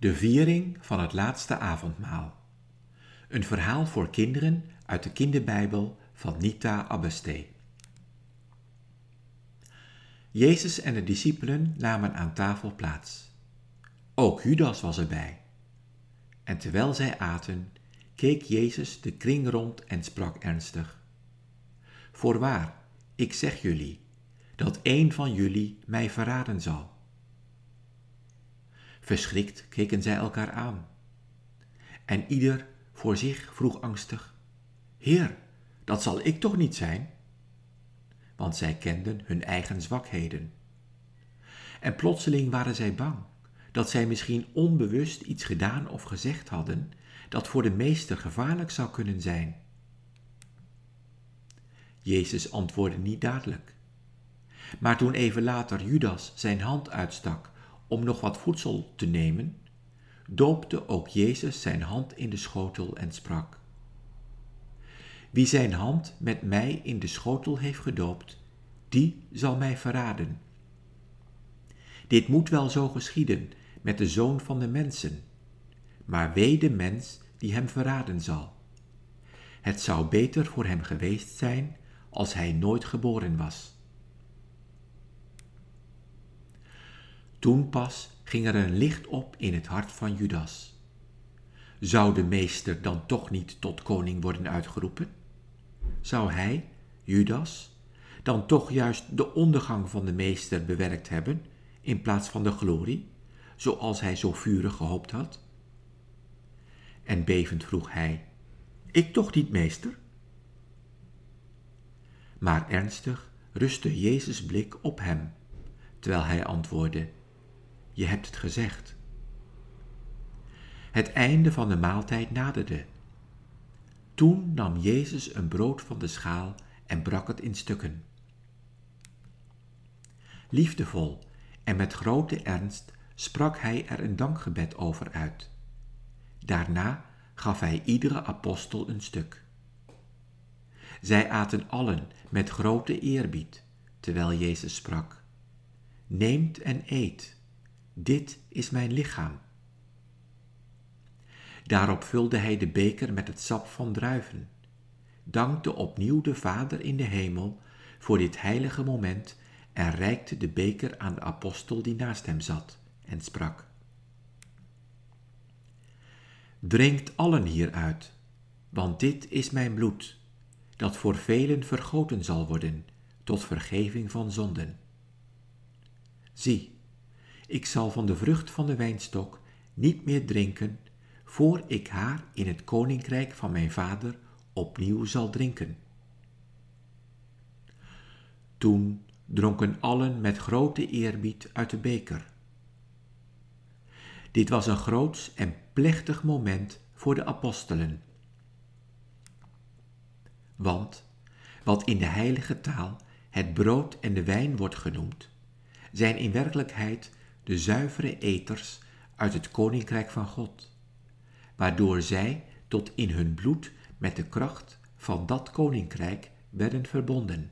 De viering van het laatste avondmaal. Een verhaal voor kinderen uit de kinderbijbel van Nita Abbeste. Jezus en de discipelen namen aan tafel plaats. Ook Judas was erbij. En terwijl zij aten, keek Jezus de kring rond en sprak ernstig. Voorwaar, ik zeg jullie, dat een van jullie mij verraden zal. Verschrikt keken zij elkaar aan. En ieder voor zich vroeg angstig: Heer, dat zal ik toch niet zijn? Want zij kenden hun eigen zwakheden. En plotseling waren zij bang dat zij misschien onbewust iets gedaan of gezegd hadden dat voor de meester gevaarlijk zou kunnen zijn. Jezus antwoordde niet dadelijk. Maar toen even later Judas zijn hand uitstak om nog wat voedsel te nemen, doopte ook Jezus zijn hand in de schotel en sprak: Wie zijn hand met mij in de schotel heeft gedoopt, die zal mij verraden. Dit moet wel zo geschieden met de zoon van de mensen, maar wee de mens die hem verraden zal. Het zou beter voor hem geweest zijn als hij nooit geboren was. Toen pas ging er een licht op in het hart van Judas. Zou de meester dan toch niet tot koning worden uitgeroepen? Zou hij, Judas, dan toch juist de ondergang van de meester bewerkt hebben in plaats van de glorie, zoals hij zo vurig gehoopt had? En bevend vroeg hij: Ik toch niet, meester? Maar ernstig rustte Jezus' blik op hem, terwijl hij antwoordde: je hebt het gezegd. Het einde van de maaltijd naderde. Toen nam Jezus een brood van de schaal en brak het in stukken. Liefdevol en met grote ernst sprak hij er een dankgebed over uit. Daarna gaf hij iedere apostel een stuk. Zij aten allen met grote eerbied, terwijl Jezus sprak: Neemt en eet dit is mijn lichaam. Daarop vulde hij de beker met het sap van druiven, dankte opnieuw de Vader in de hemel voor dit heilige moment en reikte de beker aan de apostel die naast hem zat en sprak. Drinkt allen hieruit, want dit is mijn bloed, dat voor velen vergoten zal worden tot vergeving van zonden. Zie, ik zal van de vrucht van de wijnstok niet meer drinken, voor ik haar in het koninkrijk van mijn vader opnieuw zal drinken. Toen dronken allen met grote eerbied uit de beker. Dit was een groots en plechtig moment voor de apostelen. Want wat in de heilige taal het brood en de wijn wordt genoemd, zijn in werkelijkheid de zuivere eters uit het koninkrijk van God, waardoor zij tot in hun bloed met de kracht van dat koninkrijk werden verbonden.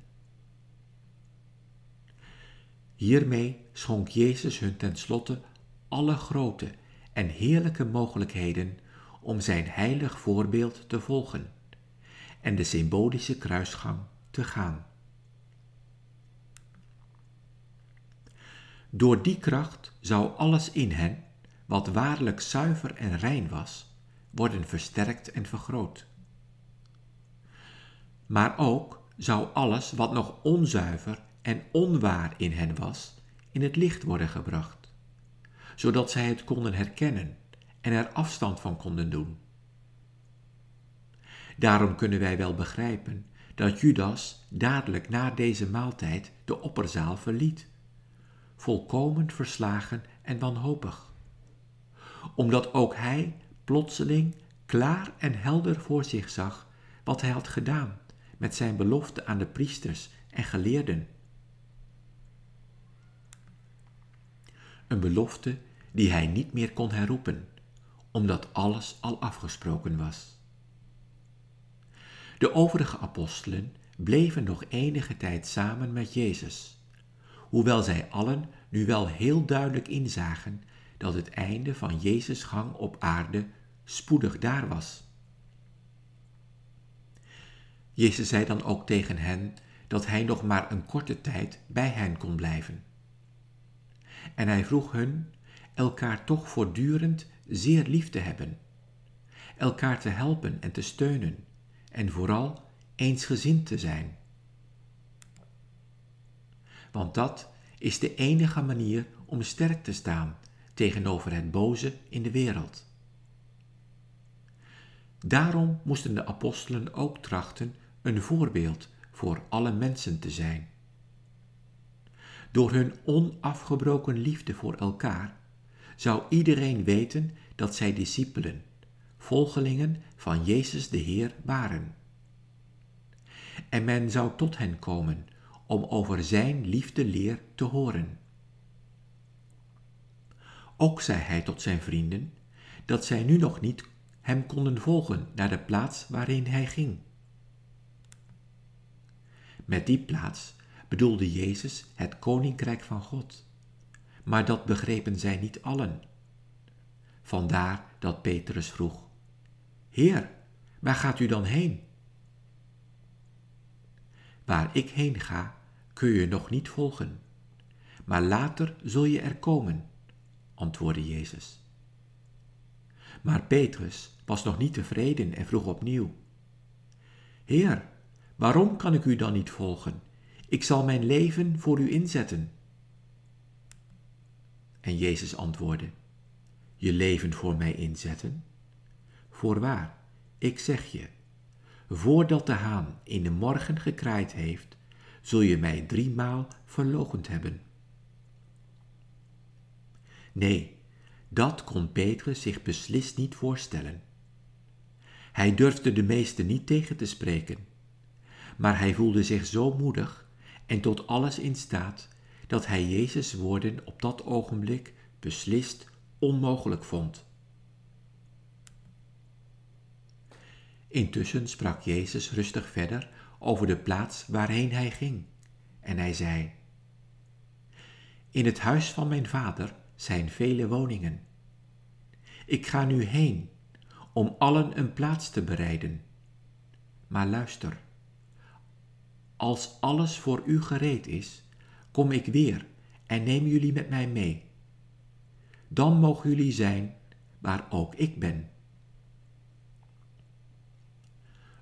Hiermee schonk Jezus hun tenslotte alle grote en heerlijke mogelijkheden om zijn heilig voorbeeld te volgen en de symbolische kruisgang te gaan. Door die kracht zou alles in hen, wat waarlijk zuiver en rein was, worden versterkt en vergroot. Maar ook zou alles wat nog onzuiver en onwaar in hen was, in het licht worden gebracht, zodat zij het konden herkennen en er afstand van konden doen. Daarom kunnen wij wel begrijpen dat Judas dadelijk na deze maaltijd de opperzaal verliet volkomen verslagen en wanhopig. Omdat ook hij plotseling klaar en helder voor zich zag wat hij had gedaan met zijn belofte aan de priesters en geleerden. Een belofte die hij niet meer kon herroepen, omdat alles al afgesproken was. De overige apostelen bleven nog enige tijd samen met Jezus hoewel zij allen nu wel heel duidelijk inzagen dat het einde van Jezus' gang op aarde spoedig daar was. Jezus zei dan ook tegen hen dat hij nog maar een korte tijd bij hen kon blijven. En hij vroeg hun elkaar toch voortdurend zeer lief te hebben, elkaar te helpen en te steunen en vooral eensgezind te zijn. Want dat is de enige manier om sterk te staan tegenover het boze in de wereld. Daarom moesten de apostelen ook trachten een voorbeeld voor alle mensen te zijn. Door hun onafgebroken liefde voor elkaar zou iedereen weten dat zij discipelen, volgelingen van Jezus de Heer waren. En men zou tot hen komen om over zijn liefdeleer te horen. Ook zei hij tot zijn vrienden dat zij nu nog niet hem konden volgen naar de plaats waarin hij ging. Met die plaats bedoelde Jezus het koninkrijk van God. Maar dat begrepen zij niet allen. Vandaar dat Petrus vroeg: Heer, waar gaat u dan heen? Waar ik heen ga, kun je nog niet volgen, maar later zul je er komen, antwoordde Jezus. Maar Petrus was nog niet tevreden en vroeg opnieuw: Heer, waarom kan ik u dan niet volgen? Ik zal mijn leven voor u inzetten. En Jezus antwoordde: Je leven voor mij inzetten? Voorwaar, ik zeg je, voordat de haan in de morgen gekraaid heeft, zul je mij driemaal verlogend hebben. Nee, dat kon Petrus zich beslist niet voorstellen. Hij durfde de meesten niet tegen te spreken, maar hij voelde zich zo moedig en tot alles in staat dat hij Jezus' woorden op dat ogenblik beslist onmogelijk vond. Intussen sprak Jezus rustig verder over de plaats waarheen hij ging, en hij zei: In het huis van mijn vader zijn vele woningen. Ik ga nu heen om allen een plaats te bereiden. Maar luister, als alles voor u gereed is, kom ik weer en neem jullie met mij mee. Dan mogen jullie zijn waar ook ik ben.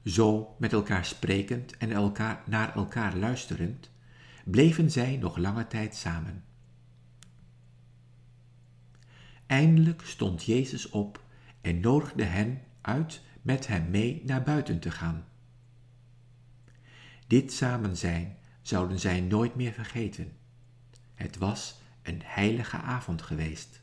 Zo met elkaar sprekend en elkaar, naar elkaar luisterend, bleven zij nog lange tijd samen. Eindelijk stond Jezus op en nodigde hen uit met hem mee naar buiten te gaan. Dit samen zijn zouden zij nooit meer vergeten. Het was een heilige avond geweest.